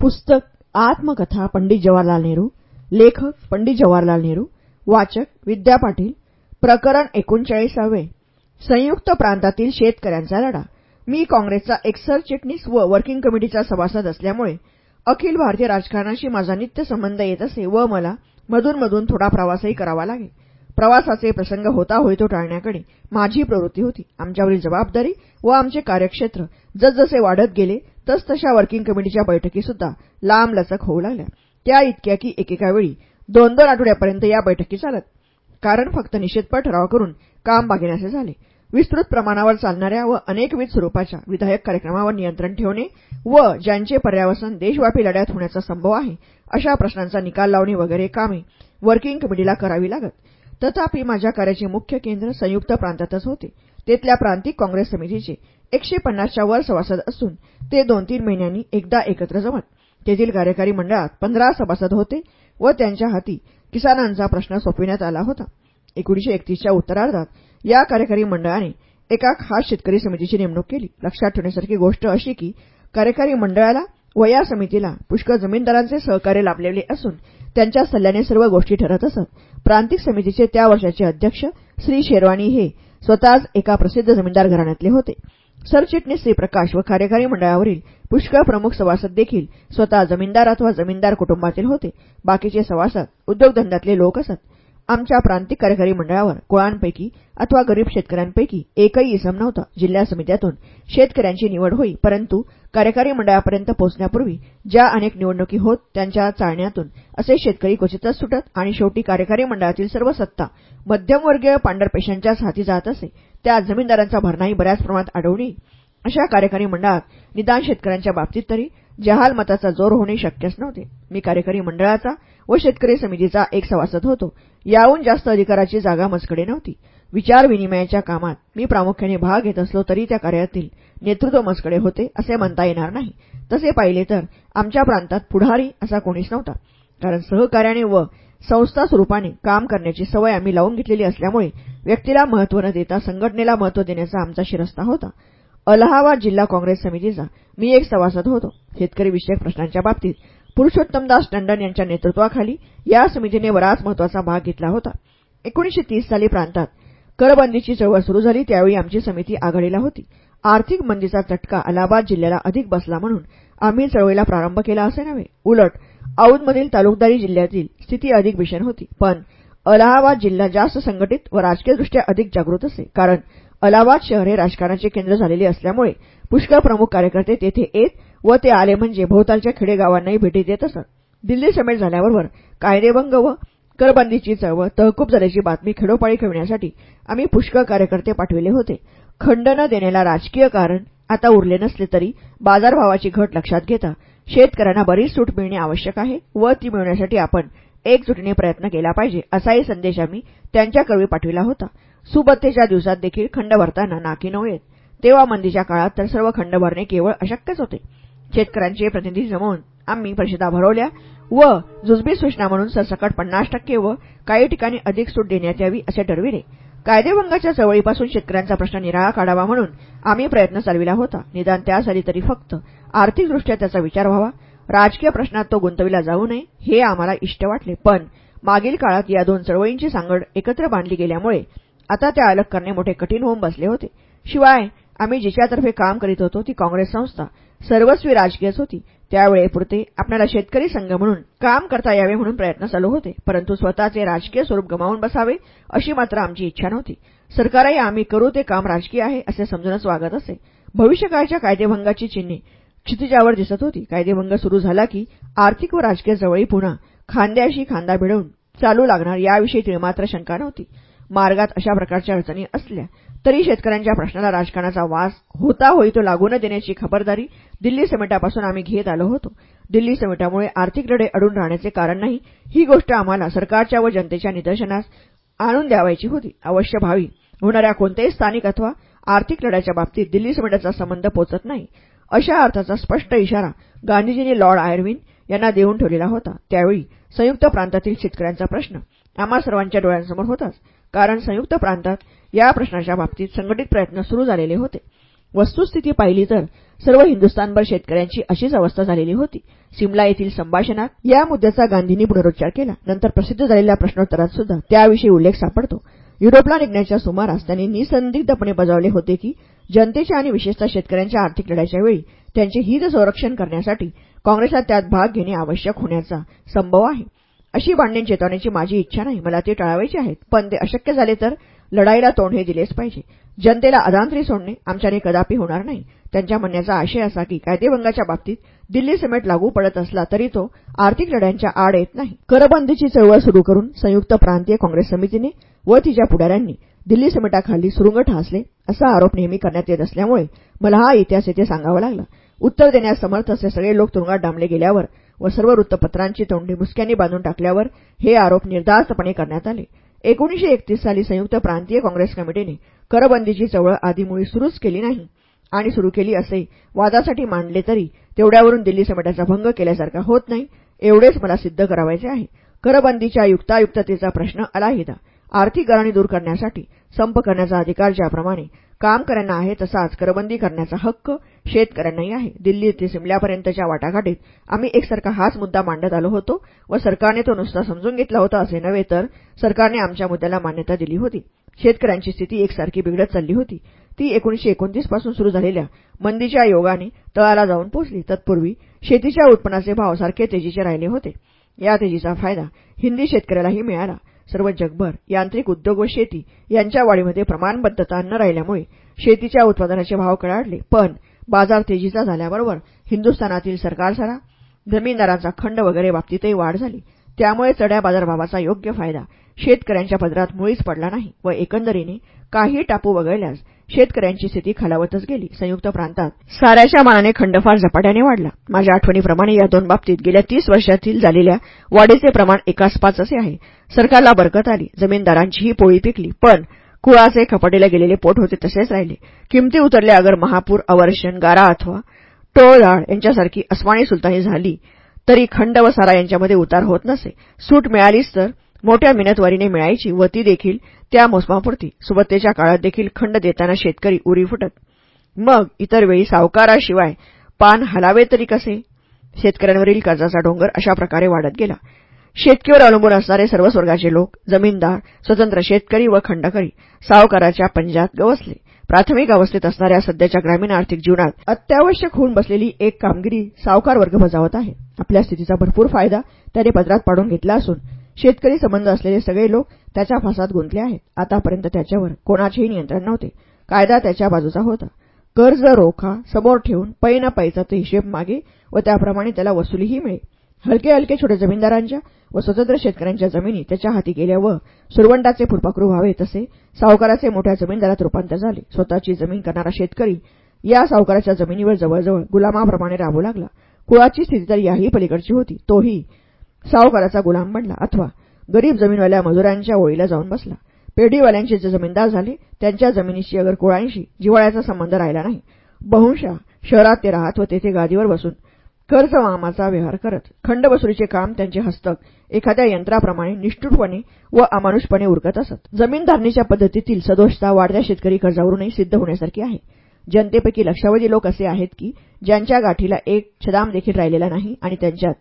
पुस्तक आत्मकथा पंडित जवाहरलाल नेहरू लेखक पंडित जवाहरलाल नेहरू वाचक विद्या पाटील प्रकरण एकोणचाळीसावे संयुक्त प्रांतातील शेतकऱ्यांचा लढा. मी काँग्रेसचा एक सरचिटणीस व वर्किंग कमिटीचा सभासद असल्यामुळे अखिल भारतीय राजकारणाशी माझा नित्य संबंध येत असे व मला मधूनमधून थोडा प्रवासही करावा लागे प्रवासाचे प्रसंग होता होय तो टाळण्याकडे माझी प्रवृत्ती होती. आमच्यावरील जबाबदारी व आमचे कार्यक्षेत्र जसजसे वाढत गेले तसतशा वर्किंग कमिटीच्या बैठकीसुद्धा लांबलचक होऊ लागल्या. त्या इतक्या की एकेका वेळी दोन दोन आठवड्यापर्यंत या बैठकी चालत. कारण फक्त निषेधपर ठराव करून काम बागेनासे झाले. विस्तृत प्रमाणावर चालणाऱ्या व अनेकविध स्वरूपाच्या विधायक कार्यक्रमावर नियंत्रण ठेवणे व ज्यांचे पर्यावसन देशव्यापी लढ्यात होण्याचा संभव आहे अशा प्रश्नांचा निकाल लावणे वगैरे कामे वर्किंग कमिटीला करावी लागत. तथापि माझ्या कार्याचे मुख्य केंद्र संयुक्त प्रांतातच होते. तेथल्या प्रांतिक काँग्रेस समितीचे एकशे पन्नासच्या वर सभासद असून ते दोन तीन महिन्यांनी एकदा एकत्र जमत. तेथील कार्यकारी मंडळात पंधरा सभासद होते व त्यांच्या हाती किसानांचा प्रश्न सोपविण्यात आला होता. एकोणीशे एकतीसच्या उत्तरार्धात या कार्यकारी मंडळाने एका खास शेतकरी समितीची नेमणूक केली. लक्षात ठेवण्यासारखी गोष्ट अशी की कार्यकारी मंडळाला व या समितीला पुष्कळ जमीनदारांचे सहकार्य लाभलेले असून त्यांच्या सल्ल्याने सर्व गोष्टी ठरत असत. प्रांतिक समितीचे त्या वर्षाचे अध्यक्ष श्री शेरवाणी हे स्वतःच एका प्रसिद्ध जमीनदार घराण्यातले होते. सरचिटणीस श्री प्रकाश व कार्यकारी मंडळावरील पुष्कळ प्रमुख सभासद देखील स्वतः जमीनदार अथवा जमीनदार कुटुंबातील होते. बाकीचे सभासद उद्योगधंद्यातले लोक असत. आमच्या प्रांतिक कार्यकारी मंडळावर कुळांपैकी अथवा गरीब शेतकऱ्यांपैकी एकही इसम नव्हता. जिल्हा समित्यातून शेतकऱ्यांची निवड होई परंतु कार्यकारी मंडळापर्यंत पोहोचण्यापूर्वी ज्या अनेक निवडणुकी होत त्यांच्या चाळण्यातून असे शेतकरी क्वचितच सुटत आणि शेवटी कार्यकारी मंडळातील सर्व सत्ता मध्यमवर्गीय पांढरपेशांच्याच हाती जात असे त्या जमीनदारांचा भरणाही बऱ्याच प्रमाणात अडवणी अशा कार्यकारी मंडळात निदान शेतकऱ्यांच्या बाबतीत तरी जहाल मताचा जोर होणे शक्यच नव्हते. मी कार्यकारी मंडळाचा व शेतकरी समितीचा एक सभासद होतो. याहून जास्त अधिकाराची जागा मजकडे नव्हती. विचारविनिमयाच्या कामात मी प्रामुख्याने भाग घेत असलो तरी त्या कार्यातील नेतृत्व मजकडे होते असे म्हणता येणार नाही. तसे पाहिले तर आमच्या प्रांतात पुढारी असा कोणीच नव्हता. कारण सहकार्याने व संस्था स्वरूपाने काम करण्याची सवय आम्ही लावून घेतलेली असल्यामुळे व्यक्तीला महत्त्व न देता संघटनेला महत्त्व देण्याचा आमचा शिरस्ता होता. अलाहाबाद जिल्हा काँग्रेस समितीचा मी एक सभासद होतो. शेतकरी विषयक प्रश्नांच्या बाबतीत पुरुषोत्तमदास टंडन यांच्या नेतृत्वाखाली या समितीने बराच महत्त्वाचा भाग घेतला होता. एकोणीशे तीस साली प्रांतात करबंदीची चळवळ सुरू झाली त्यावेळी आमची समिती आघाडीला होती. आर्थिक मंदीचा चटका अलाहाबाद जिल्ह्याला अधिक बसला म्हणून आम्ही चळवळीला प्रारंभ केला असे नव्हे. उलट औदमधील तालुकदारी जिल्ह्यातील स्थिती अधिक भीषण होती. पण अलाहाबाद जिल्हा जास्त संघटित व राजकीयदृष्ट्या अधिक जागृत असे कारण अलाहाबाद शहर हे राजकारणाचे केंद्र झालेले असल्यामुळे पुष्कळ प्रमुख कार्यकर्ते तेथे येत व ते आले म्हणजे भोवतालच्या खेडेगावांनाही भेटी देत असत. दिल्ली समेट झाल्याबरोबर कायदेभंग व करबंदीची चळवळ तहकूब झाल्याची बातमी खेडोपाळी खेळण्यासाठी आम्ही पुष्कळ कार्यकर्ते पाठविले होते. खंड न देण्याला राजकीय कारण आता उरले नसले तरी बाजारभावाची घट लक्षात घेता शेतकऱ्यांना बरीच सूट मिळणे आवश्यक आहे व ती मिळवण्यासाठी आपण एकजुटीने प्रयत्न केला पाहिजे असाही संदेश आम्ही त्यांच्याकरवी पाठविला होता. सुबत्तेच्या दिवसात देखील खंड भरताना नाकी न येत. तेव्हा मंदीच्या काळात तर सर्व खंड भरणे केवळ अशक्यच होते. शेतकऱ्यांचे प्रतिनिधी जमवून आम्ही परिषदा भरवल्या व जुजबी सूचना म्हणून सरसकट पन्नास टक्के व काही ठिकाणी अधिक सूट देण्यात यावी असे ठरविले. कायदेभंगाच्या चळवळीपासून शेतकऱ्यांचा प्रश्न निराळा काढावा म्हणून आम्ही प्रयत्न चालविला होता. निदान त्यासाठी तरी फक्त आर्थिकदृष्ट्या त्याचा विचार व्हावा. राजकीय प्रश्नात तो गुंतविला जाऊ नये हे आम्हाला इष्ट वाटले. पण मागील काळात या दोन चळवळींची सांगड एकत्र बांधली गेल्यामुळे आता त्या अलग करणे मोठे कठीण होऊन बसले होते. शिवाय आम्ही जिच्यातर्फे काम करीत होतो ती काँग्रेस संस्था. सर्वस्वी राजकीयच होती त्यावेळेपुरते आपल्याला शेतकरी संघ म्हणून काम करता यावे म्हणून प्रयत्न चालू होते. परंतु स्वतःचे राजकीय स्वरूप गमावून बसावे अशी मात्र आमची इच्छा नव्हती. सरकारही आम्ही करू ते काम राजकीय आहे असे समजूनच वागत असे. भविष्यकाळच्या कायदेभंगाची चिन्हे क्षितिजावर दिसत होती. कायदेभंग सुरू झाला की आर्थिक व राजकीय जवळी पुन्हा खांद्याशी खांदा भिडवून चालू लागणार याविषयी तिळमात्र शंका नव्हती. मार्गात अशा प्रकारच्या अडचणी असल्या तरी शेतकऱ्यांच्या प्रश्नाला राजकारणाचा वास होता होई तो लागू न देण्याची खबरदारी दिल्ली समिटापासून आम्ही घेत आलो होतो. दिल्ली समिटामुळे आर्थिक लढे अडून राहण्याचे कारण नाही. ही गोष्ट आम्हाला सरकारच्या व जनतेच्या निदर्शनास आणून द्यावायची होती. अवश्य भावी होणाऱ्या कोणत्याही स्थानिक अथवा आर्थिक लढ्याच्या बाबतीत दिल्ली समिटाचा संबंध पोचत नाही. अशा अर्थाचा स्पष्ट इशारा गांधीजींनी लॉर्ड आयर्विन यांना देऊन ठेवलेला होता. त्यावेळी संयुक्त प्रांतातील शेतकऱ्यांचा प्रश्न आम्हा सर्वांच्या डोळ्यांसमोर होताच. कारण संयुक्त प्रांतात या प्रश्नाच्या बाबतीत संघटित प्रयत्न सुरू झालेले होते. वस्तुस्थिती पाहिली तर सर्व हिंदुस्थानभर शेतकऱ्यांची अशीच अवस्था झालेली होती. सिमला येथील संभाषणात या मुद्द्याचा गांधींनी पुनरुच्चार केला. नंतर प्रसिद्ध झालेल्या प्रश्नोत्तरात सुद्धा त्याविषयी उल्लेख सापडतो. युरोपला निघण्याच्या सुमारास त्यांनी निसंदिग्धपणे बजावले होते की जनतेच्या आणि विशेषतः शेतकऱ्यांच्या आर्थिक लढ्याच्या वेळी त्यांचे हित संरक्षण करण्यासाठी काँग्रेसला त्यात भाग घेणे आवश्यक होण्याचा संभव आहे. अशी भांडण चेतवण्याची माझी इच्छा नाही. मला ते टाळावायचे आहेत. पण ते अशक्य झाले तर लढाईला तोंड हे दिलेच पाहिजे. जनतेला अदांतरी सोडणे आमच्याने कदापि होणार नाही. त्यांच्या म्हणण्याचा आशय असा की कायदेभंगाच्या बाबतीत दिल्ली समेट लागू पडत असला तरी तो आर्थिक लढ्यांच्या आड येत नाही. करबंदीची चळवळ सुरू करून संयुक्त प्रांतीय काँग्रेस समितीने व तिच्या पुढाऱ्यांनी दिल्ली समेटाखाली सुरुंग ठासले असा आरोप नेहमी करण्यात येत असल्यामुळे मला हा इतिहास येथे सांगावा लागला. उत्तर देण्यास समर्थ असे सगळे लोक तुरुंगात डांबले गेल्यावर व सर्व वृत्तपत्रांची तोंडी मुसक्यांनी बांधून टाकल्यावर हे आरोप निर्धास्तपणे करण्यात आले. एकोणीशे एकतीस साली संयुक्त प्रांतीय काँग्रेस कमिटीने करबंदीची चवळ आधीमुळी सुरूच केली नाही आणि सुरू केली असे वादासाठी मांडले तरी तेवढ्यावरून दिल्ली समेटाचा भंग केल्यासारखा होत नाही एवढेच मला सिद्ध करावायचे आहे. करबंदीच्या युक्तायुक्ततेचा प्रश्न अलाहिदा आर्थिक गराणी दूर करण्यासाठी संप करण्याचा अधिकार ज्याप्रमाणे कामकऱ्यांना आहे तसाच करबंदी करण्याचा हक्क शेतकऱ्यांनाही आहे. दिल्ली ते सिमल्यापर्यंतच्या वाटाघाटीत आम्ही एकसारखा हाच मुद्दा मांडत आलो होतो व सरकारने तो नुसता समजून घेतला होता असे नव्हे तर सरकारने आमच्या मुद्द्याला मान्यता दिली होती. शेतकऱ्यांची स्थिती एकसारखी बिघडत चालली होती. ती एकोणीशे एकोणतीसपासून सुरू झालेल्या मंदीच्या योगाने तळाला जाऊन पोचली. तत्पूर्वी शेतीच्या उत्पन्नाचे भाव सारखे तेजीचे राहिले होते. या तेजीचा फायदा हिंदी शेतकऱ्यालाही मिळाला. सर्व जगभर यांत्रिक उद्योग व शेती यांच्या वाढीमध्ये प्रमाणबद्धता न राहिल्यामुळे शेतीच्या उत्पादनाचे भाव कडाडले. पण बाजार तेजीचा झाल्याबरोबर हिंदुस्थानातील सरकारसरा जमीनदारांचा खंड वगैरे बाबतीतही वाढ झाली. त्यामुळे चढ्या बाजारभावाचा योग्य फायदा शेतकऱ्यांच्या पदरात मुळीच पडला नाही व एकंदरीने काही टापू वगळल्यास शेतकऱ्यांची स्थिती खालावतच गेली. संयुक्त प्रांतात साऱ्याच्या मानाने खंडफार झपाट्याने वाढला. माझ्या आठवणीप्रमाणे या दोन बाबतीत गेल्या तीस वर्षातील झालेल्या वाढीचे प्रमाण एकास पाच असे आहे. सरकारला बरकत आली. जमीनदारांचीही पोळी पिकली. पण कुळाचे खपटेला गेलेले पोट होते तसेच राहिले. किमती उतरल्या अगर महापूर अवर्षण गारा अथवा टोळधाड यांच्यासारखी अस्मानी सुलतानी झाली तरी खंड व सारा यांच्यामध्ये उतार होत नसे. सूट मिळालीच तर मोठ्या मिनतवारीने मिळायची व ती देखील त्या मोसमापुरती. सुबत्तेच्या काळात देखील खंड देताना शेतकरी उरी फुटत. मग इतर वेळी सावकाराशिवाय पान हलावे तरी कसे? शेतकऱ्यांवरील कर्जाचा डोंगर अशा प्रकारे वाढत गेला. शेतकीवर अवलंबून असणारे सर्व स्वर्गाचे लोक जमीनदार स्वतंत्र शेतकरी व खंडकरी सावकाराच्या पंजात गवसले. प्राथमिक अवस्थेत असणाऱ्या सध्याच्या ग्रामीण आर्थिक जीवनात अत्यावश्यक होऊन बसलेली एक कामगिरी सावकार वर्ग बजावत आहे. आपल्या स्थितीचा भरपूर फायदा त्याने पदरात पाडून घेतला असून शेतकरी संबंध असलेले सगळे लोक त्याच्या फासात गुंतले आहेत. आतापर्यंत त्याच्यावर कोणाचेही नियंत्रण नव्हते. कायदा त्याच्या बाजूचा होता. कर्ज रोखा समोर ठेवून पै न पैचा ते हिशेब मागे व त्याप्रमाणे त्याला वसुलीही मिळे. हलके हलके छोट्या जमीनदारांच्या व स्वतंत्र शेतकऱ्यांच्या जमिनी त्याच्या हाती गेल्या व सुरवंटाचे फुलपाखरू व्हावे तसे सावकाराचे मोठ्या जमीनदारात रूपांतर झाले. स्वतःची जमीन करणारा शेतकरी या सावकाराच्या जमिनीवर जवळजवळ गुलामाप्रमाणे राबू लागला. कुळाची स्थिती तर याही पलीकडची होती. तोही सावकाराचा गुलाम बनला अथवा गरीब जमीनवाल्या मजुरांच्या ओळीला जाऊन बसला. पेढीवाल्यांचे जे जमीनदार झाले त्यांच्या जमिनीशी अगर कोळांशी जिवाळ्याचा संबंध राहिला नाही. बहुशा शहरात ते राहत व तेथे गादीवर बसून कर्ज व्यवहार करत खंडवसुलीचे काम त्यांचे हस्तक एखाद्या यंत्राप्रमाणे निष्ठुरपणे व अमानुषपणे उरकत असत. जमीनधारणीच्या पद्धतीतील सदोषता वाढत्या शेतकरी कर्जावरूनही सिद्ध होण्यासारखी आहे. जनतेपैकी लक्षावधी लोक असे आहेत की ज्यांच्या गाठीला एक छदाम देखील राहिलेला नाही आणि त्यांच्यात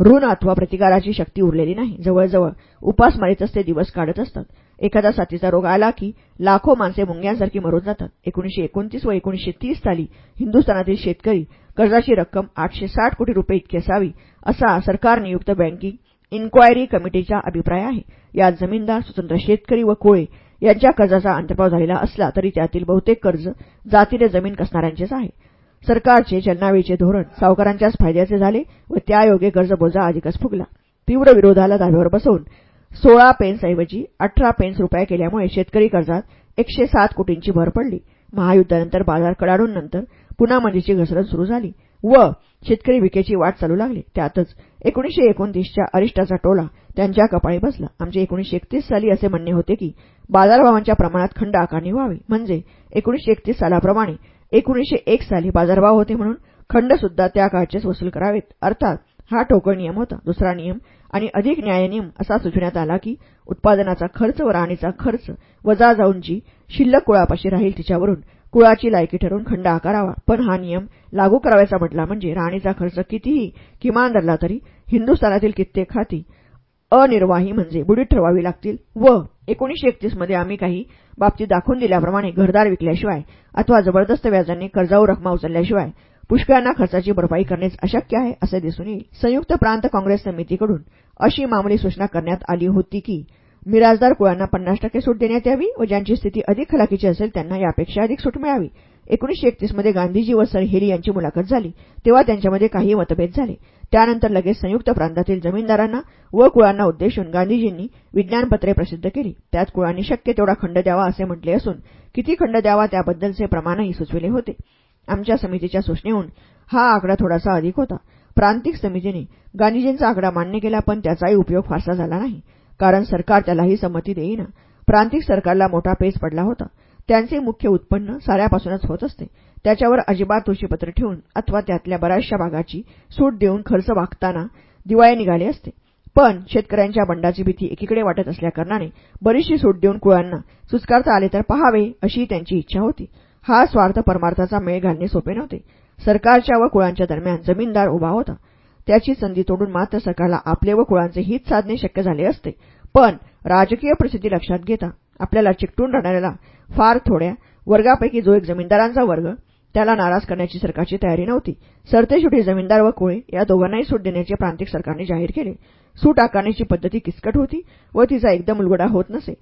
ऋण अथवा प्रतिकाराची शक्ती उरलेली नाही. जवळजवळ उपासमारीतच ते दिवस काढत असतात. एखादा साथीचा रोग आला की लाखो माणसे मुंग्यांसारखी मरून जातात. एकोणीशे एकोणतीस व एकोणीशे तीस साली हिंदुस्थानातील शेतकरी कर्जाची रक्कम आठशे साठ कोटी रुपये इतकी असावी असा सरकारनियुक्त बँकिंग इन्क्वायरी कमिटीचा अभिप्राय आहे. यात जमीनदार स्वतंत्र शेतकरी व कोळे यांच्या कर्जाचा अंतर्भाव झालेला असला तरी त्यातील बहुतेक कर्ज जातीने जमीन कसणाऱ्यांचेच आहे. सरकारचे चलनावेळीचे धोरण सावकारांच्याच फायद्याचे झाले व त्यायोगे कर्जबोजा अधिकच फुगला. तीव्र विरोधाला धाब्यावर बसवून सोळा पेन्सऐवजी अठरा पेन्स रुपये केल्यामुळे शेतकरी कर्जात एकशे सात कोटींची भर पडली. महायुद्धानंतर बाजार कडाडूंनंतर पुन्हा मंदीची घसरण सुरू झाली व शेतकरी विकेची वाट चालू लागली. त्यातच एकोणीशे एकोणतीसच्या अरिष्टाचा टोला त्यांच्या कपाळी बसला. आमचे एकोणीशे एकतीस साली असे म्हणणे होते की बाजारभावांच्या प्रमाणात खंड आकारणी व्हावी. म्हणजे एकोणीशे एकतीस सालाप्रमाणे एकोणीशे एक साली बाजारभाव होते म्हणून खंडसुद्धा त्या काळचेच वसूल करावेत. अर्थात हा ठोकळ नियम होता. दुसरा नियम आणि अधिक न्यायनियम असा सुचविण्यात आला की उत्पादनाचा खर्च व राणीचा खर्च वजा जाऊन जी शिल्लक कुळापाशी राहील तिच्यावरून कुळाची लायकी ठरवून खंड आकारावा. पण हा नियम लागू करावायचा म्हटला म्हणजे राणीचा खर्च कितीही किमान धरला तरी हिंदुस्थानातील कित्येक खाती अनिर्वाही म्हणजे बुडीत ठरवावी लागतील. व एकोणीसशे एकतीसमध्ये आम्ही काही बाबतीत दाखवून दिल्याप्रमाणे घरदार विकल्याशिवाय अथवा जबरदस्त व्याजाने कर्जाऊ रकमा उचलल्याशिवाय पुष्कळांना खर्चाची भरपाई करणेच अशक्य आहे असे दिसून येईल. संयुक्त प्रांत काँग्रेस समितीकडून अशी मामूली सूचना करण्यात आली होती की मिराजदार कुळांना पन्नास टक्के सूट देण्यात यावी व ज्यांची स्थिती अधिक खलाकीची असेल त्यांना यापेक्षा अधिक सूट मिळावी. एकोणीसशे एकतीसमध्ये गांधीजी व सर हेरी यांची मुलाखत झाली. तेव्हा त्यांच्यामध्ये काही मतभेद झाले. त्यानंतर लगेच संयुक्त प्रांतातील जमीनदारांना व कुळांना उद्देशून गांधीजींनी विज्ञानपत्रे प्रसिद्ध केली. त्यात कुळांनी शक्य तेवढा खंड द्यावा असे म्हटले असून किती खंड द्यावा त्याबद्दलचे प्रमाणही सुचविले होते. आमच्या समितीच्या सूचनेहून हा आकडा थोडासा अधिक होता. प्रांतिक समितीने गांधीजींचा आकडा मान्य केला पण त्याचाही उपयोग फारसा झाला नाही. कारण सरकार त्यालाही संमती देईना. प्रांतिक सरकारला मोठा पेच पडला होता. त्यांचे मुख्य उत्पन्न साऱ्यापासूनच होत असते. त्याच्यावर अजिबात तुळशीपत्र ठेवून अथवा त्यातल्या बऱ्याचशा भागाची सूट देऊन खर्च वागताना दिवाळे निघाले असते. पण शेतकऱ्यांच्या बंडाची भीती एकीकडे वाटत असल्याकारणाने बरीचशी सूट देऊन कुळांना सुस्कारता आले तर पहावे अशी त्यांची इच्छा होती. हा स्वार्थ परमार्थाचा मेळ घालणे सोपे नव्हते. सरकारच्या व कुळांच्या दरम्यान जमीनदार उभा होता. त्याची संधी तोडून मात्र सरकारला आपले व कुळांचे हित साधणे शक्य झाले असते. पण राजकीय परिस्थिती लक्षात घेता आपल्याला चिकटून राहणाऱ्याला फार थोड्या वर्गापैकी जो एक जमीनदारांचा वर्ग त्याला नाराज करण्याची सरकारची तयारी नव्हती. सरतेशेवटी जमीनदार व कोळे या दोघांनाही सूट देण्याचे प्रांतिक सरकारने जाहीर केले. सूट आकारण्याची पद्धती किचकट होती व तिचा एकदम उलगडा होत नसे.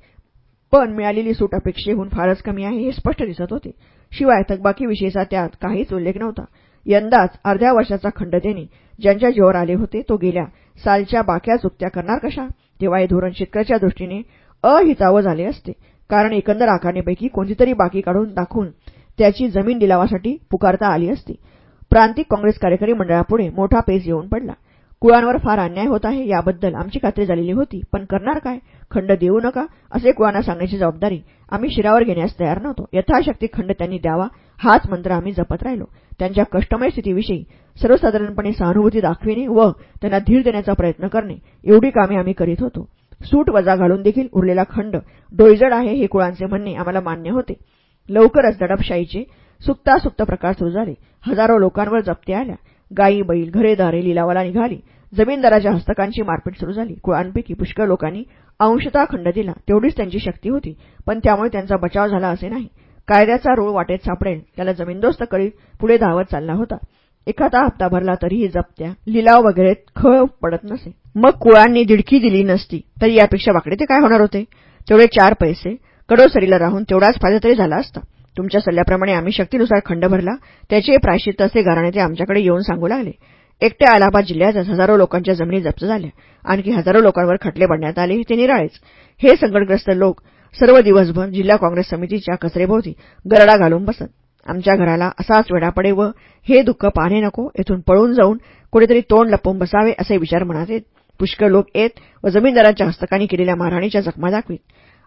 पण मिळालेली सूट अपेक्षेहून फारच कमी आहे हे स्पष्ट दिसत होते. शिवाय थकबाकीविषयीचा त्यात काहीच उल्लेख नव्हता. यंदाच अर्ध्या वर्षाचा खंड देणे ज्यांच्या जीवावर आले होते तो गेल्या सालच्या बाक्या चुकत्या करणार कशा? तेव्हा हे धोरण शेतकऱ्याच्या दृष्टीने अहितावं झाले असते. कारण एकंदर आकारणीपैकी कोणतीतरी बाकी काढून दाखवून त्याची जमीन लिलावासाठी पुकारता आली असती. प्रांतिक काँग्रेस कार्यकारी मंडळापुढे मोठा पेच येऊन पडला. कुळांवर फार अन्याय होत आहे याबद्दल आमची खात्री झालेली होती. पण करणार काय? खंड देऊ नका असे कुळांना सांगण्याची जबाबदारी आम्ही शिरावर घेण्यास तयार नव्हतो. यथाशक्ती खंड त्यांनी द्यावा हाच मंत्र आम्ही जपत राहिलो. त्यांच्या कष्टमय स्थितीविषयी सर्वसाधारणपणे सहानुभूती दाखविणे व त्यांना धीर देण्याचा प्रयत्न करणे एवढी कामे आम्ही करीत होतो. सूट वजा घालून देखील उरलेला खंड. डोईजड आहे हे कुळांचे म्हणणे आम्हाला मान्य होते. लवकरच दडपशाहीचे सुक्तासुक्त प्रकार सुरू झाले. हजारो लोकांवर जप्ती आल्या. गायी बैल घरेदारे लिलावाला निघाली. जमीनदाराच्या हस्तकांची मारपीट सुरू झाली. कुळांपैकी पुष्कळ लोकांनी अंशतः खंड दिला. तेवढीच त्यांची शक्ती होती. पण त्यामुळे त्यांचा बचाव झाला असे नाही. कायद्याचा रूळ वाटेत सापडेल. त्याला जमीनदोस्त करीत पुढे धावत चालला होता. एखादा हप्ता भरला तरीही जप्त्या. लिलाव वगैरे खळ पडत नसे. मग कुळांनी दिडकी दिली नसती तरी यापेक्षा वाकडे ते काय होणार होते? तेवढे चार पैसे कडोसरीला राहून तेवढाच फायदा तरी झाला असता. तुमच्या सल्ल्याप्रमाणे आम्ही शक्तीनुसार खंड भरला त्याचे प्रायश्चित असे गाराणे ते आमच्याकडे येऊन सांगू लागले. एकट्या अलाहाबाद जिल्ह्यातच हजारो लोकांच्या जमिनी जप्त झाल्या. आणखी हजारो लोकांवर खटले पडण्यात आले ते निराळेच. हे संकटग्रस्त लोक सर्व दिवसभर जिल्हा काँग्रेस समितीच्या कचरेभोवती गरडा घालून बसत. आमच्या घराला असाच वेढा पडे व हे दुःख पाहणे नको येथून पळून जाऊन कुठेतरी तोंड लपवून बसावे असे विचार मनात येत. पुष्कळ लोक येत व जमीनदारांच्या हस्तकांनी केलेल्या मारहाणीच्या जखमा दाखवीत.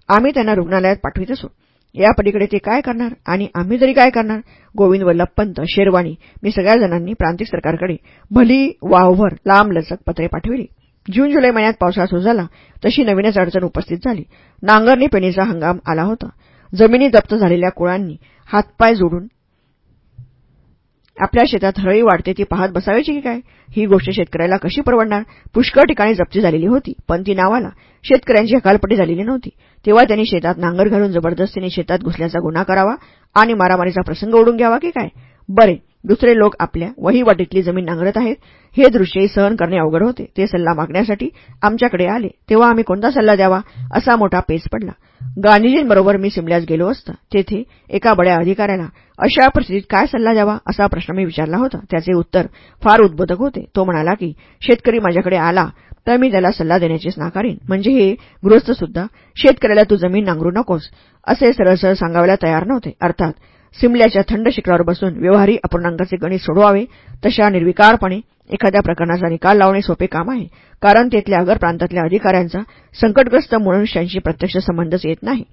आम्ही त्यांना रुग्णालयात पाठवित असो. या पलीकडे ते काय करणार? आणि आम्ही तरी काय करणार? गोविंद वल्लभपंत शेरवाणी मी सगळ्या जणांनी प्रांतिक सरकारकडे भली वावभर लांबलचक पत्रे पाठविली. जून जुलै महिन्यात पावसाळा सुरू झाला. तशी नवीनच अडचण उपस्थित झाली. नांगरणी पेणीचा हंगाम आला होता. जमिनी जप्त झालेल्या कुळांनी हातपाय जोडून. आपल्या शेतात हरळी वाढते ती पाहत बसावायची की काय? ही गोष्ट शेतकऱ्याला कशी परवडणार? पुष्कळ ठिकाणी जप्ती झालेली होती पण ती नावाला शेतकऱ्यांची हकालपट्टी झालेली नव्हती. तेव्हा त्यांनी शेतात नांगर घालून जबरदस्तीने शेतात घुसल्याचा गुन्हा करावा आणि मारामारीचा प्रसंग ओढून घ्यावा की काय? बरे दुसरे लोक आपल्या वहीवाटीतली जमीन नांगरत आहेत. हे दृश्यही सहन करणे अवघड होते. ते सल्ला मागण्यासाठी आमच्याकडे आले. तेव्हा आम्ही कोणता सल्ला द्यावा? असा मोठा पेच पडला. गांधीजींबरोबर मी सिमल्यास गेलो असता. तेथे एका बड्या अधिकाऱ्याला अशा परिस्थितीत काय सल्ला द्यावा? असा प्रश्न मी विचारला होता. त्याचे उत्तर फार उद्बोधक होते. तो म्हणाला की शेतकरी माझ्याकडे आला तर मी त्याला सल्ला देण्याचीच नाकारीन. म्हणजे हे गृहस्थसुद्धा शेतकऱ्याला तू जमीन नांगरू नकोस. असे सरळ सरळ सांगायला तयार नव्हते. अर्थात सिमल्याच्या थंड शिखरावर बसून व्यवहारी अपूर्णांकाचे गणित सोडवावे तशा निर्विकारपणे एखाद्या प्रकरणाचा निकाल लावणे सोपे काम आहे कारण तेथल्या अगर प्रांतातल्या अधिकाऱ्यांचा संकटग्रस्त मनुष्यांशी प्रत्यक्ष संबंधच येत नाही.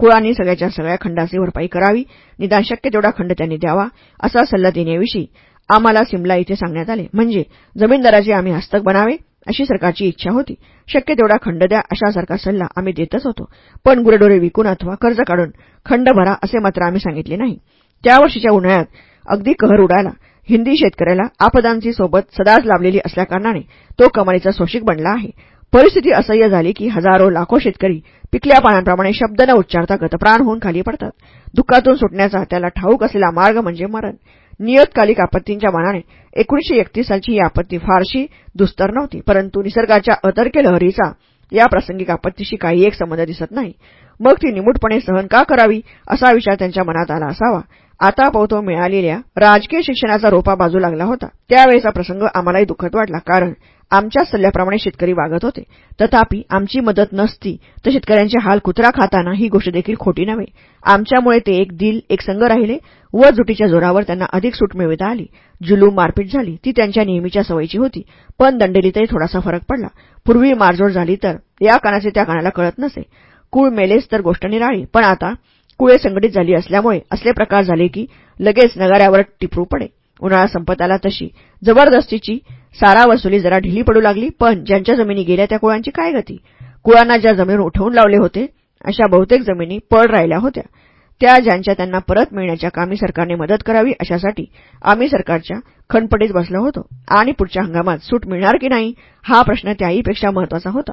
कुळांनी सगळ्याच्या सगळ्या खंडाची भरपाई करावी निदान शक्य तेवढा खंड त्यांनी द्यावा असा सल्ला देण्याविषयी आम्हाला सिमला इथे सांगण्यात आले. म्हणजे जमीनदाराचे आम्ही हस्तक बनावे अशी सरकारची इच्छा होती. शक्य तेवढा खंड द्या अशासारखा सल्ला आम्ही देतच होतो. पण गुरेढोरे विकून अथवा कर्ज काढून खंड भरा असे मात्र आम्ही सांगितले नाही. त्या वर्षीच्या उन्हाळ्यात अगदी कहर उडाला. हिंदी शेतकऱ्याला आपदांची सोबत सदाच लाभलेली असल्याकारणाने तो कमालीचा सोशिक बनला आहे. परिस्थिती असह्य झाली की हजारो लाखो शेतकरी पिकल्या पानांप्रमाणे शब्द न उच्चारता गतप्राण होऊन खाली पडतात. दुःखातून सुटण्याचा त्याला ठाऊक असलेला मार्ग म्हणजे मरण. नियतकालिक आपत्तींच्या मानाने एकोणीशे एकतीस सालची ही आपत्ती फारशी दुस्तर नव्हती परंतु निसर्गाच्या अतर्क्य लहरीचा या प्रासंगिक आपत्तीशी काही एक संबंध दिसत नाही. मग ती निमूटपणे सहन का करावी असा विचार त्यांच्या मनात आला असावा. आता पौतो मिळालेल्या राजकीय शिक्षणाचा रोपा बाजू लागला होता. त्यावेळेचा प्रसंग आम्हालाही दुःखद वाटला कारण आमच्या सल्ल्याप्रमाणे शेतकरी वागत होते. तथापि आमची मदत नसती तर शेतकऱ्यांचे हाल कुत्रा खाताना ही गोष्ट देखील खोटी नव्हे. आमच्यामुळे ते एक दिल एक संघ राहिले व जुटीच्या जोरावर त्यांना अधिक सूट मिळविता आली. जुलूम मारपीट झाली ती त्यांच्या नेहमीच्या सवयीची होती. पण दंडेलीतही थोडासा फरक पडला. पूर्वी मारजोड झाली तर या कानाचे त्या कानाला कळत नसे. कुळ मेलेच तर गोष्ट निराळी पण आता कुळे संघटित झाली असल्यामुळे असले प्रकार झाले की लगेच नगाऱ्यावर टिपरू पडे. उन्हाळा संपत आला तशी जबरदस्तीची सारा वसुली जरा ढिली पडू लागली पण ज्यांच्या जमिनी गेल्या त्या कुळांची काय गती? कुळांना ज्या जमीन उठवून लावले होते अशा बहुतेक जमिनी पड राहिल्या होत्या. त्या ज्यांच्या त्यांना परत मिळण्याच्या कामी सरकारने मदत करावी अशासाठी आम्ही सरकारच्या खणपटीत बसलो होतो. आणि पुढच्या हंगामात सूट मिळणार की नाही हा प्रश्न त्याहीपेक्षा महत्त्वाचा होता.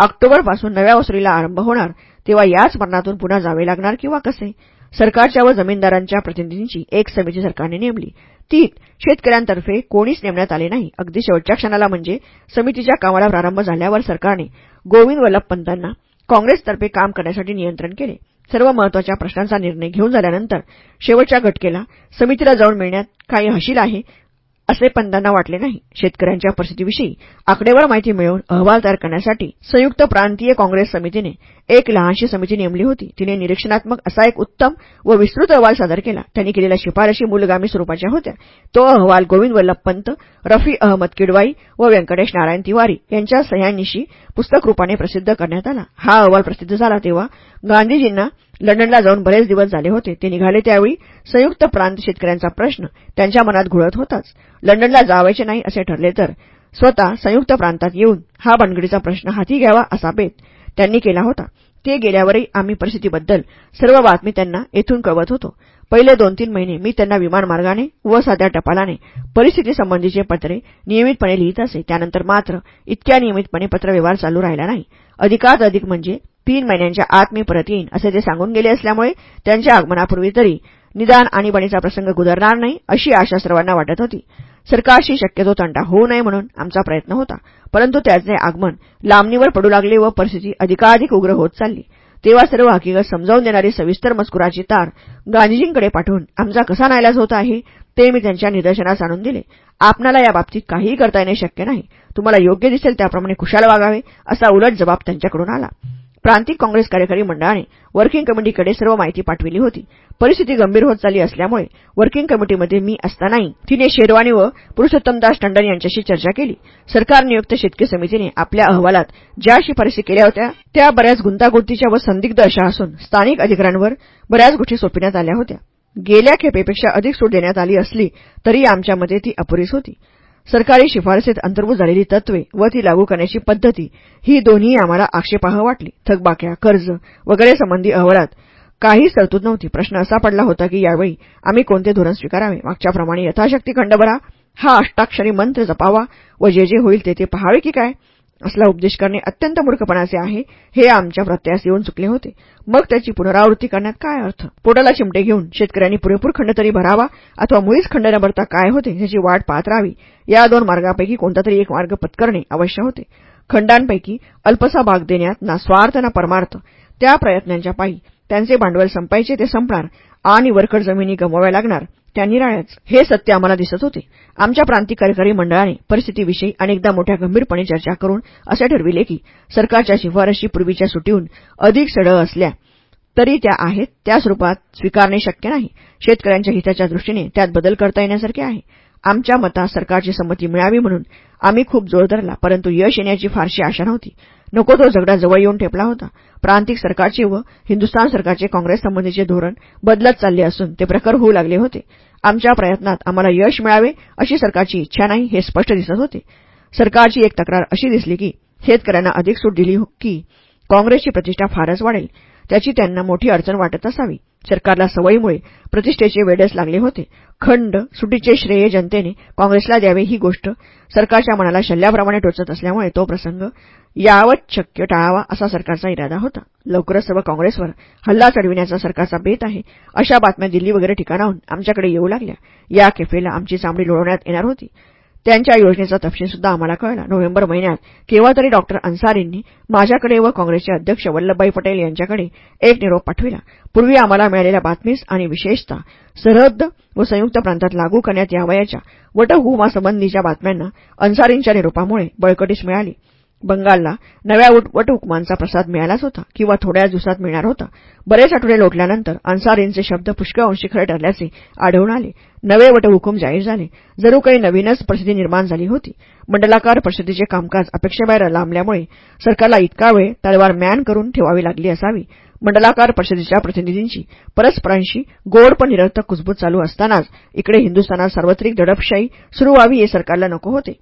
ऑक्टोबरपासून नव्या वसुलीला आरंभ होणार तेव्हा याच मरणातून पुन्हा जावे लागणार किंवा कसे? सरकारच्या व जमीनदारांच्या प्रतिनिधींची एक समिती सरकारने नेमली. तीत शेतकऱ्यांतर्फे कोणीच नेमण्यात आले नाही. अगदी शेवटच्या क्षणाला म्हणजे समितीच्या कामाला प्रारंभ झाल्यावर सरकारने गोविंद वल्लभपंतांना काँग्रेसतर्फे काम करण्यासाठी नियंत्रण केले. सर्व महत्त्वाच्या प्रश्नांचा निर्णय घेऊन झाल्यानंतर शेवटच्या घटकेला समितीला जाऊन मिळण्यात काही हशील आहे असे पंतांना वाटले नाही. शेतकऱ्यांच्या परिस्थितीविषयी आकडेवार माहिती मिळवून अहवाल तयार करण्यासाठी संयुक्त प्रांतीय काँग्रेस समितीने एक लहानशी समिती नेमली होती. तिने निरीक्षणात्मक असा एक उत्तम व विस्तृत अहवाल सादर केला. त्यांनी केलेल्या शिफारशी मूलगामी स्वरूपाच्या होत्या. तो अहवाल गोविंद वल्लभ पंत रफी अहमद किडवाई व व्यंकटेश नारायण तिवारी यांच्या सह्यांनीशी पुस्तक रूपाने प्रसिद्ध करण्यात आला. हा अहवाल प्रसिद्ध झाला तेव्हा गांधीजींना लंडनला जाऊन बरेच दिवस झाले होते. ते निघाले त्यावेळी संयुक्त प्रांत शेतकऱ्यांचा प्रश्न त्यांच्या मनात घुळत होताच. लंडनला जावायचे नाही असे ठरले तर स्वतः संयुक्त प्रांतात येऊन हा बनगडीचा प्रश्न हाती घ्यावा असा बेत त्यांनी केला होता. ते गेल्यावरही आम्ही परिस्थितीबद्दल सर्व बातमी त्यांना येथून कळवत होतो. पहिले दोन तीन महिने मी त्यांना विमानमार्गाने व साध्या टपालाने परिस्थितीसंबंधीचे पत्रे नियमितपणे लिहित असे. त्यानंतर मात्र इतक्या नियमितपणे पत्रव्यवहार चालू राहिला नाही. अधिकात अधिक म्हणजे तीन महिन्यांच्या आत मी परत येईन असे ते सांगून गेले असल्यामुळे त्यांच्या आगमनापूर्वी तरी निदान आणीबाणीचा प्रसंग गुदरणार नाही अशी आशा सर्वांना वाटत होती. सरकारशी शक्यतो तंटा होऊ नये म्हणून आमचा प्रयत्न होता परंतु त्याचे आगमन लांबणीवर पडू लागले व परिस्थिती अधिकाधिक उग्र होत चालली. तेव्हा सर्व हकीकत समजावून देणारी सविस्तर मजकुराची तार गांधीजींकडे पाठवून आमचा कसा नायलाज होत आहे ते मी त्यांच्या निदर्शनास आणून दिले. आपणाला या बाबतीत काहीही करता येणे शक्य नाही. तुम्हाला योग्य दिसेल त्याप्रमाणे खुशाल वागावे असा उलट जबाब त्यांच्याकडून आला. प्रांतिक काँग्रेस कार्यकारी मंडळाने वर्किंग कमिटीकडे सर्व माहिती पाठविली होती. परिस्थिती गंभीर होत चालली असल्यामुळे वर्किंग कमिटीमध्ये मी असतानाही तिने शेरवानी व पुरुषोत्तमदास टंडन यांच्याशी चर्चा केली. सरकार नियुक्त शेतकरी समितीने आपल्या अहवालात ज्या शिफारसी केल्या होत्या त्या बऱ्याच गुंतागुंतीच्या व संदिग्ध अशा असून स्थानिक अधिकाऱ्यांवर बऱ्याच गोष्टी सोपविण्यात आल्या होत्या. गेल्या खेपेपेक्षा अधिक सूट देण्यात आली असली तरी आमच्या मते ती अपुरीच होती. सरकारी शिफारसीत अंतर्भूत झालेली तत्वे व ती लागू करण्याची पद्धती ही दोन्ही आम्हाला आक्षेपाह वाटली. थकबाक्या कर्ज वगैरे संबंधी अहवालात काहीच तरतूद नव्हती. प्रश्न असा पडला होता की यावेळी आम्ही कोणते धोरण स्वीकारावे? मागच्याप्रमाणे यथाशक्ती खंडभरा हा अष्टाक्षरी मंत्र जपावा व जे जे होईल ते ते पहावे की काय? असला उपदेश करणे अत्यंत मूर्खपणाचे आहे हे आमच्या प्रत्ययास येऊन चुकले होते. मग त्याची पुनरावृत्ती करण्यात काय अर्थ? पोटाला चिमटे घेऊन शेतकऱ्यांनी पुरेपूर खंड तरी भरावा अथवा मुळीच खंड न भरता काय होते ह्याची वाट पाहत राहावी. या दोन मार्गापैकी कोणता तरी एक मार्ग पत्करणे अवश्य होते. खंडांपैकी अल्पसा भाग देण्यात ना स्वार्थ ना परमार्थ. त्या प्रयत्नांच्या पायी त्यांचे भांडवल संपायचे ते संपणार आणि वरखड जमिनी गमवाव्या लागणार. त्या निराळ्याच हे सत्य आम्हाला दिसत होते. आमच्या प्रांतिक कार्यकारी मंडळाने परिस्थितीविषयी अनेकदा मोठ्या गंभीरपणे चर्चा करून असे ठरविले की सरकारच्या शिफारशी पूर्वीच्या सुटीहून अधिक सडळ असल्या तरी त्या आहेत त्या स्वरूपात स्वीकारणे शक्य नाही. शेतकऱ्यांच्या हिताच्या दृष्टीने त्यात बदल करता येण्यासारखे आहे. आमच्या मतात सरकारची संमती मिळावी म्हणून आम्ही खूप जोर धरला परंतु यश येण्याची फारशी आशा नव्हती. नको तो झगडा जवळ येऊन ठेपला होता. प्रांतिक सरकारचे व हिंदुस्थान सरकारचे काँग्रेस संबंधीचे धोरण बदलत चालले असून ते प्रखर होऊ लागले होते. आमच्या प्रयत्नात आम्हाला यश मिळावे अशी सरकारची इच्छा नाही हे स्पष्ट दिसत होते. सरकारची एक तक्रार अशी दिसली की शेतकऱ्यांना अधिक सूट दिली हो- की काँग्रेसची प्रतिष्ठा फारच वाढेल. त्याची त्यांना मोठी अडचण वाटत असावी. सरकारला सवयीमुळे प्रतिष्ठेचे वेडच लागले होते. खंड सुटीचे श्रेय जनतेने काँग्रेसला द्यावे ही गोष्ट सरकारच्या मनाला शल्ल्याप्रमाणे टोचत असल्यामुळे तो प्रसंग यावत शक्य टाळावा असा सरकारचा इरादा होता. लवकरच सर्व काँग्रेसवर हल्ला चढविण्याचा सरकारचा बेत आहे अशा बातम्या दिल्ली वगैरे ठिकाणाहून आमच्याकडे येऊ लागल्या. या कॅफेला आमची चामडी लोळवण्यात येणार होती. त्यांच्या योजनेचा तपशीलसुद्धा आम्हाला कळला. नोव्हेंबर महिन्यात केव्हा तरी डॉक्टर अन्सारींनी माझ्याकडे व काँग्रेसचे अध्यक्ष वल्लभभाई पटेल यांच्याकडे एक निरोप पाठविला. पूर्वी आम्हाला मिळालेल्या बातमीस आणि विशेषतः सरहद्द व संयुक्त प्रांतात लागू करण्यात यावयाच्या वटहुकुमासंबंधीच्या बातम्यांना अन्सारींच्या निरोपामुळे बळकटीस मिळाली. बंगालला नव्या वटहुकुमांचा प्रसाद मिळालाच होता किंवा थोड्याच दिवसात मिळणार होता. बरेच आठवडे लोटल्यानंतर अन्सारींचे शब्द पुष्कळअंशी खरे ठरल्याचे आढळून आले. नवे वटहुकूम जाहीर झाले. जणू काही नवीनच परिस्थिती निर्माण झाली होती. मंडलाकार परिषदेचे कामकाज अपेक्षेबाहेर लांबल्यामुळे सरकारला इतका वेळ तलवार मॅन करून ठेवावी लागली असावी. मंडलाकार परिषदेच्या प्रतिनिधींची परस्परांशी गोड पण निरर्थक कुजबूज चालू असतानाच इकडे हिंदुस्थानात सार्वत्रिक दडपशाही सुरू व्हावी हे सरकारला नको होते.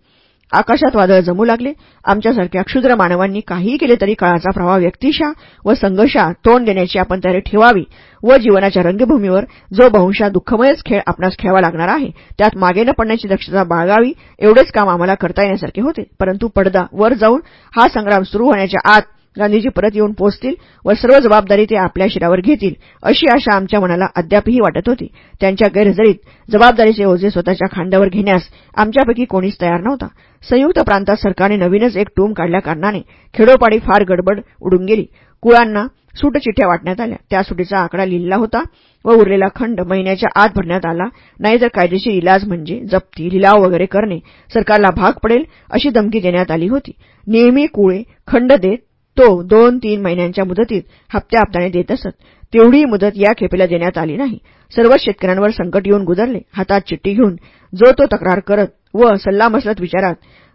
आकाशात वादळ जमू लागले. आमच्यासारख्या क्षुद्र मानवांनी काहीही केले तरी काळाचा प्रभाव व्यक्तिशा व संघर्षा तोंड देण्याची आपण तयारी ठेवावी व जीवनाच्या रंगभूमीवर जो बहुशा दुःखमयच खेळ आपणास खेळावा लागणार आहे त्यात मागे न पडण्याची दक्षता बाळगावी एवढेच काम आम्हाला करता येण्यासारखे होते. परंतु पडदा वर जाऊन हा संग्राम सुरू होण्याच्या आत गांधीजी परत येऊन पोचतील व सर्व जबाबदारी ते आपल्या शिरावर घेतील अशी आशा आमच्या मनाला अद्यापही वाटत होती. त्यांच्या गैरहजेरीत जबाबदारीचे ओझे स्वतःच्या खांद्यावर घेण्यास आमच्यापैकी कोणीच तयार नव्हता. संयुक्त प्रांतात सरकारने नवीनच एक टूम काढल्याकारणाने खेडोपाडी फार गडबड उडून गेली. कुळांना सूटचिठ्ठ्या वाटण्यात आल्या. त्या सुटीचा आकडा लिहिला होता व उरलेला खंड महिन्याच्या आत भरण्यात आला. नाहीतर कायदेशीर इलाज म्हणजे जप्ती लिलाव वगैरे करणे सरकारला भाग पडेल अशी धमकी देण्यात आली होती. नेहमी कुळे खंड देत तो दोन तीन महिन्यांच्या मुदतीत हप्त्या हप्त्याने देत असत. तेवढी मुदत या खेपेला देण्यात आली नाही. सर्वच शेतकऱ्यांवर संकट येऊन गुदरले. हातात चिठ्ठी घेऊन जो तो तक्रार करत व सल्लामसलत विचारात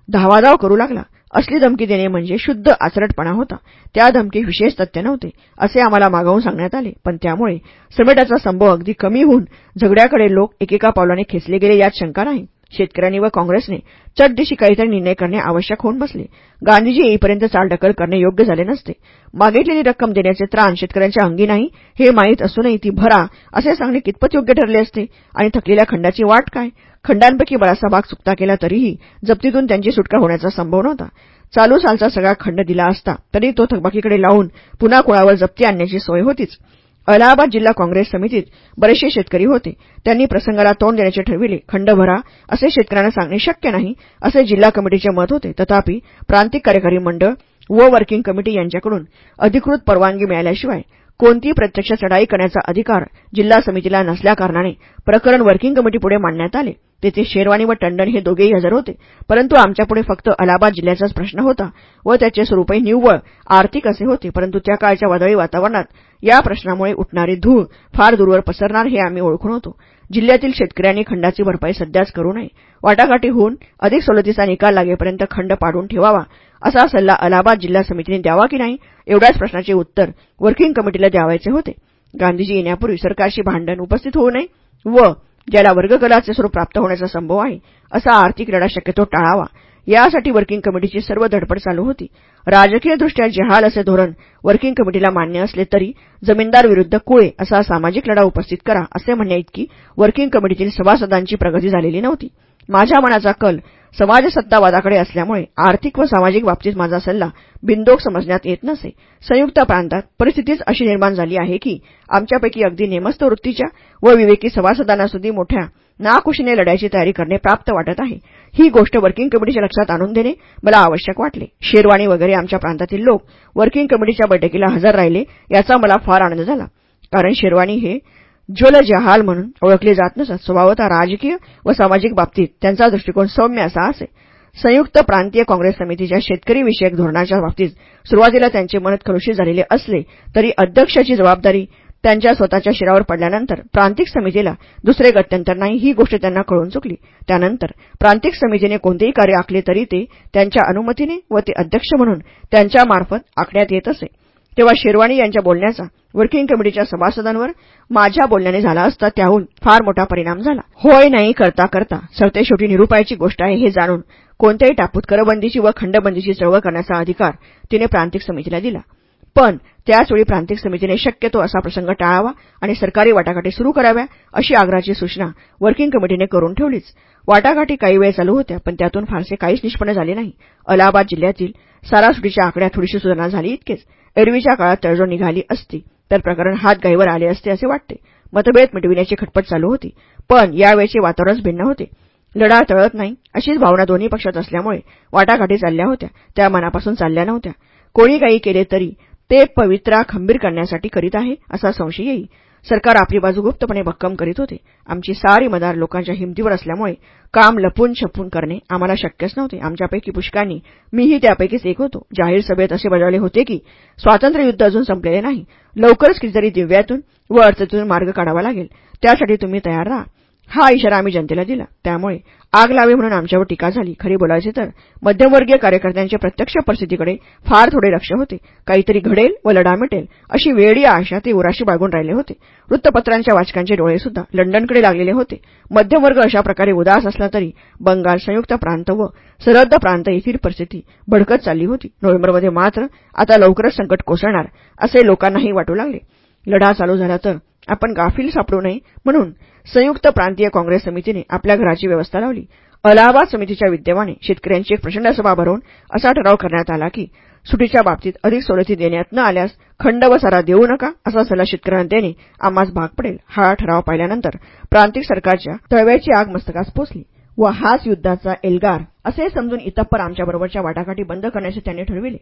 धावाधाव करू लागला. असली धमकी देणे म्हणजे शुद्ध आचरटपणा होता. त्या धमकी विशेष तथ्य नव्हते असे आम्हाला मागवून सांगण्यात आले. पण त्यामुळे समेटाचा संभव अगदी कमी होऊन झगड्याकडे लोक एकेका पावलाने खेचले गेले यात शंका नाही. शेतकऱ्यांनी व काँग्रेसने चटदिशी काहीतरी निर्णय करणे आवश्यक होऊन बसले. गांधीजी येईपर्यंत चालढकल करणे योग्य झाले नसते. मागितलेली रक्कम देण्याचे त्राण शेतकऱ्यांच्या अंगी नाही हे माहीत असूनही ती भरा असे सांगणे कितपत योग्य ठरले असते? आणि थकलेल्या खंडाची वाट काय? खंडांपैकी बराचसा भाग चुकता केला तरीही जप्तीतून त्यांची सुटका होण्याचा संभव नव्हता. चालू सालचा सगळा खंड दिला असता तरी तो थकबाकीकडे लावून पुन्हा कुळावर जप्ती आणण्याची सोय होतीच. अलाहाबाद जिल्हा काँग्रेस समितीत बरेचसे शेतकरी होते. त्यांनी प्रसंगाला तोंड देण्याचे ठरविले खंड भरा. असे शेतकऱ्यांना सांगणे शक्य नाही. असे जिल्हा कमिटीचे मत होते. तथापि प्रांतिक कार्यकारी मंडळ व वर्किंग कमिटी यांच्याकडून अधिकृत परवानगी मिळाल्याशिवाय कोणतीही प्रत्यक्ष चढाई करण्याचा अधिकार जिल्हा समितीला नसल्याकारणाने प्रकरण वर्किंग कमिटीपुढे मांडण्यात आले. तेथे शेरवानी व टंडन हे दोघेही हजर होते. परंतु आमच्यापुढे फक्त अलाहाबाद जिल्ह्याचाच प्रश्न होता व त्याचे स्वरूपही निव्वळ आर्थिक असे होते. परंतु त्या काळच्या वादळी वातावरणात या प्रश्नामुळे उठणारी धूळ फार दूरवर पसरणार हे आम्ही ओळखून होतो. जिल्ह्यातील शेतकऱ्यांनी खंडाची भरपाई सध्याच करू नये. वाटाघाटी होऊन अधिक सवलतीचा निकाल लागेपर्यंत खंड पाडून ठेवावा असा सल्ला अलाहाबाद जिल्हा समितीने द्यावा की नाही एवढ्याच प्रश्नाचे उत्तर वर्किंग कमिटीला द्यावायचे होते. गांधीजी येण्यापूर्वी सरकारशी भांडण उपस्थित होऊ नये व ज्याला वर्गकलाचे स्वरूप प्राप्त होण्याचा संभव आहे असा आर्थिक लढा शक्यतो टाळावा. यासाठी वर्किंग कमिटीची सर्व धडपड चालू होती. राजकीयदृष्ट्या जहाल असे धोरण वर्किंग कमिटीला मान्य असले तरी जमीनदार विरुद्ध कुळे असा सामाजिक लढा उपस्थित करा असे म्हणण्याइतकी वर्किंग कमिटीतील सभासदांची प्रगती झालेली नव्हती. माझ्या मनाचा कल समाजसत्तावादाकडे असल्यामुळे आर्थिक व सामाजिक बाबतीत माझा सल्ला बिंदोक समजण्यात येत नसे. संयुक्त प्रांतात परिस्थितीच अशी निर्माण झाली आहे की आमच्यापैकी अगदी नेमस्त वृत्तीच्या व विवेकी सभासदांनासुद्धी मोठ्या नाकुशीने लढ्याची तयारी करणे प्राप्त वाटत आहे. ही गोष्ट वर्किंग कमिटीच्या लक्षात आणून देणे मला आवश्यक वाटले. शेरवाणी वगैरे आमच्या प्रांतातील लोक वर्किंग कमिटीच्या बैठकीला हजर राहिले याचा मला फार आनंद झाला. कारण शेरवाणी हे ज्वल जहाल म्हणून ओळखले जात नसत. स्वभावतः राजकीय व सामाजिक बाबतीत त्यांचा दृष्टिकोन सौम्य असा असे. संयुक्त प्रांतीय काँग्रेस समितीच्या शेतकरी विषयक धोरणाच्या बाबतीत सुरुवातीला त्यांचे मनत खरुशी झालेले असले तरी अध्यक्षाची जबाबदारी त्यांच्या स्वतःच्या शिरावर पडल्यानंतर प्रांतिक समितीला दुसरे गत्यंतर नाही ही गोष्ट त्यांना कळून चुकली. त्यानंतर प्रांतिक समितीने कोणतेही कार्य आखले तरी ते त्यांच्या अनुमतीने व ते अध्यक्ष म्हणून त्यांच्यामार्फत आखण्यात येत असे. तेव्हा शेरवाणी यांच्या बोलण्याचा वर्किंग कमिटीच्या सभासदांवर माझ्या बोलण्याने झाला असता त्याहून फार मोठा परिणाम झाला. होय नाही करता करता सरतेशेवटी निरुपायाची गोष्ट आहे हे जाणून कोणत्याही टापूत करबंदीची व खंडबंदीची चळवळ करण्याचा अधिकार तिने प्रांतिक समितीला दिला. पण त्याचवेळी प्रांतिक समितीने शक्यतो असा प्रसंग टाळावा आणि सरकारी वाटाघाटी सुरू कराव्या अशी आग्रहाची सूचना वर्किंग कमिटीने करून ठेवलीच. वाटाघाटी काही वेळ चालू होत्या पण त्यातून फारसे काहीच निष्पन्न झाले नाही. अलाहाबाद जिल्ह्यातील सारासुटीच्या आकड्यात थोडीशी सुधारणा झाली इतकेच. एरवीच्या काळात तडजोड निघाली असती तर प्रकरण हातगाईवर आले असते असे वाटते. मतभेद मिटविण्याची खटपट चालू होती पण यावेळचे वातावरणच भिन्न होते. लढा टळत नाही अशीच भावना दोन्ही पक्षात असल्यामुळे वाटाघाटी चालल्या होत्या त्या मनापासून चालल्या नव्हत्या. कोणी काही केले तरी ते पवित्रा खंबीर करण्यासाठी करीत आहे असा संशय येई. सरकार आपली बाजू गुप्तपणे भक्कम करीत होते. आमची सारी मदार लोकांच्या हिमतीवर असल्यामुळे काम लपून छपून करणे आम्हाला शक्यच नव्हते. आमच्यापैकी पुष्कांनी मीही त्यापैकीच एक होतो. जाहीर सभेत असे बजावले होते की स्वातंत्र्ययुद्ध अजून संपलेले नाही. लवकरच कितीतरी दिव्यातून व अर्थातून मार्ग काढावा लागेल. त्यासाठी तुम्ही तयार राहा. हा इशारा आम्ही जनतेला दिला. त्यामुळे आग लावे म्हणून आमच्यावर टीका झाली. खरी बोलायचे तर मध्यमवर्गीय कार्यकर्त्यांच्या प्रत्यक्ष परिस्थितीकडे फार थोडे लक्ष होते. काहीतरी घडेल व लढा मिटेल अशी वेळी आशा ते उराशी बाळगून राहिले होते. वृत्तपत्रांच्या वाचकांचे डोळेसुद्धा लंडनकडे लागलेले होते. मध्यमवर्ग अशा प्रकारे उदास असला तरी बंगाल संयुक्त प्रांत व सरहद्द प्रांत येथील परिस्थिती भडकत चालली होती. नोव्हेंबरमध्ये मात्र आता लवकरच संकट कोसळणार असे लोकांनाही वाटू लागले. लढा चालू झाला तर आपण गाफील सापडू नये म्हणून संयुक्त प्रांतीय काँग्रेस समितीने आपल्या घराची व्यवस्था लावली. अलाहाबाद समितीच्या विद्यमाने शेतकऱ्यांची एक प्रचंड सभा भरवून असा ठराव करण्यात आला की सुटीच्या बाबतीत अधिक सवलती देण्यात न आल्यास खंड व सारा देऊ नका असा सल्ला शेतकऱ्यांना देणे आम्हास भाग पडेल हा ठराव पाहिल्यानंतर प्रांतिक सरकारच्या तळव्याची आग मस्तकास पोचली व हाच युद्धाचा एल्गार असे समजून इतप्पर आमच्याबरोबरच्या वाटाघाटी बंद करण्याचे त्यांनी ठरविले.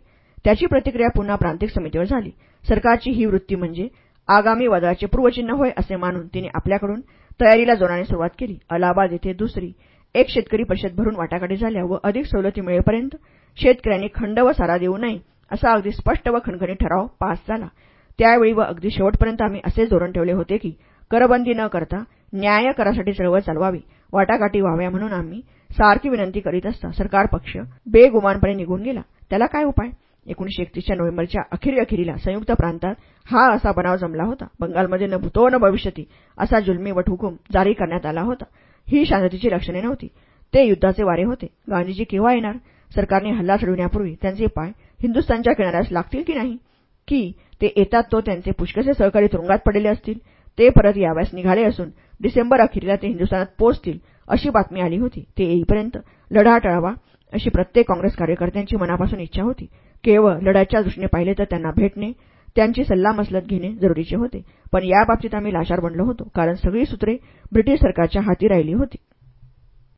त्याची प्रतिक्रिया पुन्हा प्रांतिक समितीवर झाली. सरकारची ही वृत्ती म्हणजे आगामी वादळाचे पूर्वचिन्ह होय असे मानून तिने आपल्याकडून तयारीला जोराने सुरुवात केली. अलाहाबाद येथे दुसरी एक शेतकरी परिषद भरून वाटाघाटी झाल्या व अधिक सवलती मिळेपर्यंत शेतकऱ्यांनी खंड व सारा देऊ नये असा अगदी स्पष्ट व खणखणी ठराव पास झाला. त्यावेळी व अगदी शेवटपर्यंत आम्ही असे धोरण ठेवले होते की करबंदी न करता न्याय करासाठी चळवळ चालवावी वाटाघाटी व्हाव्या म्हणून आम्ही सारखी विनंती करीत असता सरकार पक्ष बेगुमानपणे निघून गेला. त्याला काय उपाय? एकोणीशे एकतीसच्या नोव्हेंबरच्या अखेरी अखेरीला संयुक्त प्रांतात हा असा बनाव जमला होता. बंगालमध्ये न भूतो न भविष्यती असा जुलमी वटहुकूम जारी करण्यात आला होता. ही शांततेची लक्षणे नव्हती. ते युद्धाचे वारे होते. गांधीजी केव्हा येणार? सरकारने हल्ला चढविण्यापूर्वी त्यांचे पाय हिंदुस्थानच्या किनाऱ्यास लागतील की नाही? की ते येतात तो त्यांचे पुष्कसे सहकारी तुरुंगात पडलेले असतील? ते परत याव्यास निघाले असून डिसेंबर अखेरीला ते हिंदुस्थानात पोहोचतील अशी बातमी आली होती. ते येईपर्यंत लढा टळावा अशी प्रत्येक काँग्रेस कार्यकर्त्यांची मनापासून इच्छा होती. केवळ लढ्याच्या दृष्टीने पाहिले तर त्यांना भेटणे त्यांची सल्लामसलत घेणे जरुरीचे होते. पण याबाबतीत आम्ही लाचार बनलो होतो कारण सगळी सूत्रे ब्रिटिश सरकारच्या हाती राहिली होती.